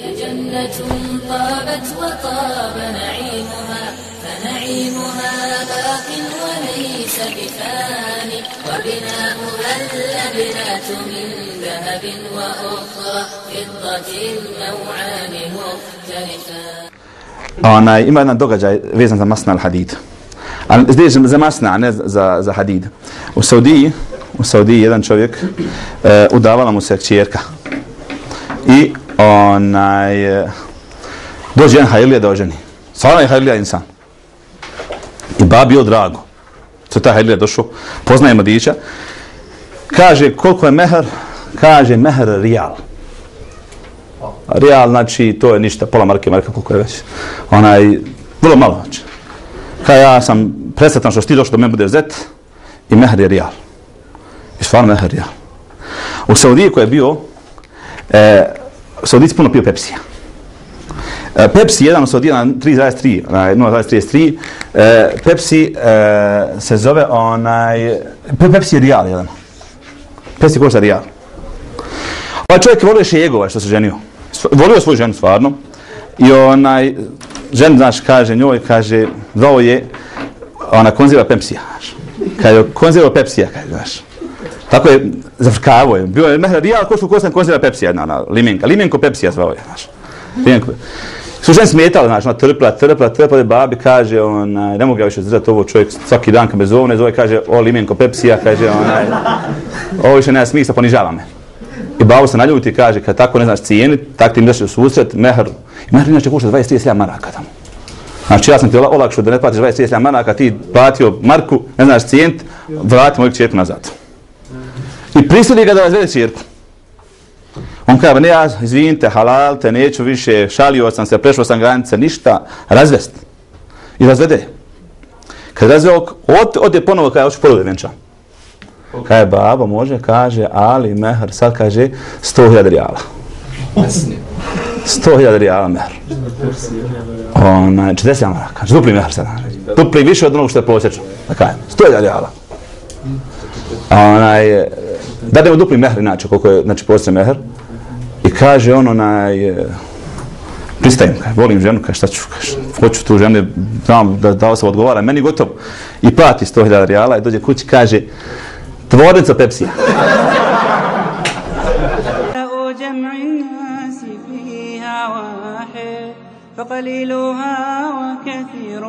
جنة طابت وطاب نعيمها فنعيمها باق وليس بفاني وبناؤها اللبنات من ذهب وأخرى فضة النوعان مختلفان onaj, ima jedan događaj vezan za masna al-hadid. Ali za masna, a ne za, za hadid. U Saudiji, u Saudiji jedan čovjek e, udavala mu se čjerka. I onaj, e, dođe jedan hajlija da oženi. Stvarno je hajlija insan. I babi je drago. Što ta hajlija došao, poznaje mladića. Kaže, koliko je mehar? Kaže, mehar rijal. Rijal, znači, to je ništa, pola marke, marka, koliko je već. Onaj, vrlo malo, znači. Kaj ja sam presretan što ti došao da me bude zet i mehr je rijal. I stvarno mehr rijal. U Saudiji koji je bio, e, Saudici puno pio Pepsija. E, Pepsi, jedan od Saudijana, 3,3, 0,33, e, Pepsi e, se zove onaj, Pepsi je real jedan. Pepsi košta real. Ovaj čovjek je volio šejegova što se ženio volio svoju ženu stvarno i onaj žen znaš kaže njoj kaže zvao je ona konzerva Pepsija kaže konzerva Pepsija kaže znaš tako je zafrkavo je bio je mehra rijal ko što kostan konzira Pepsi jedna ona limenka limenko Pepsija zvao je znaš limenko su žen smetala znaš ona trpla trpla trpla da babi kaže ona ne mogu ja više zdržati ovo čovjek svaki dan kad me zove zove kaže o limenko Pepsija kaže onaj ovo više nema smisla ponižava me I babo se naljuti i kaže, kad tako ne znaš cijeni, tak ti mi daš u susret, mehr, i mehr inače košta 20-30 maraka tamo. Znači ja sam ti olakšao da ne platiš 20-30 maraka, ti platio marku, ne znaš cijent, vrati moju čerku nazad. I prisili ga da razvede čerku. On kaže, ne ja, izvinite, halal, te neću više, šalio sam se, prešao sam granice, ništa, razvest. I razvede. Kad razveo, od, ode ponovo, kada hoću poloviti venčan. Kaže, babo, može, kaže, ali mehar, sad kaže, 100.000 rijala. 100.000 rijala mehar. Ona, 40 maraka, kaže, dupli mehar sad. Dupli više od onog što je prosječno. Da kajem, 100.000 rijala. Onaj, da dajemo dupli mehar, inače, koliko je, znači, prosječno mehar. I kaže on, onaj, pristajem, kaže, volim ženu, kaže, šta ću, kaže, hoću tu ženu, znam da, da se odgovara, meni gotovo. I plati 100.000 rijala i dođe kući, kaže, Tvornica Pepsija. فقليلها وكثير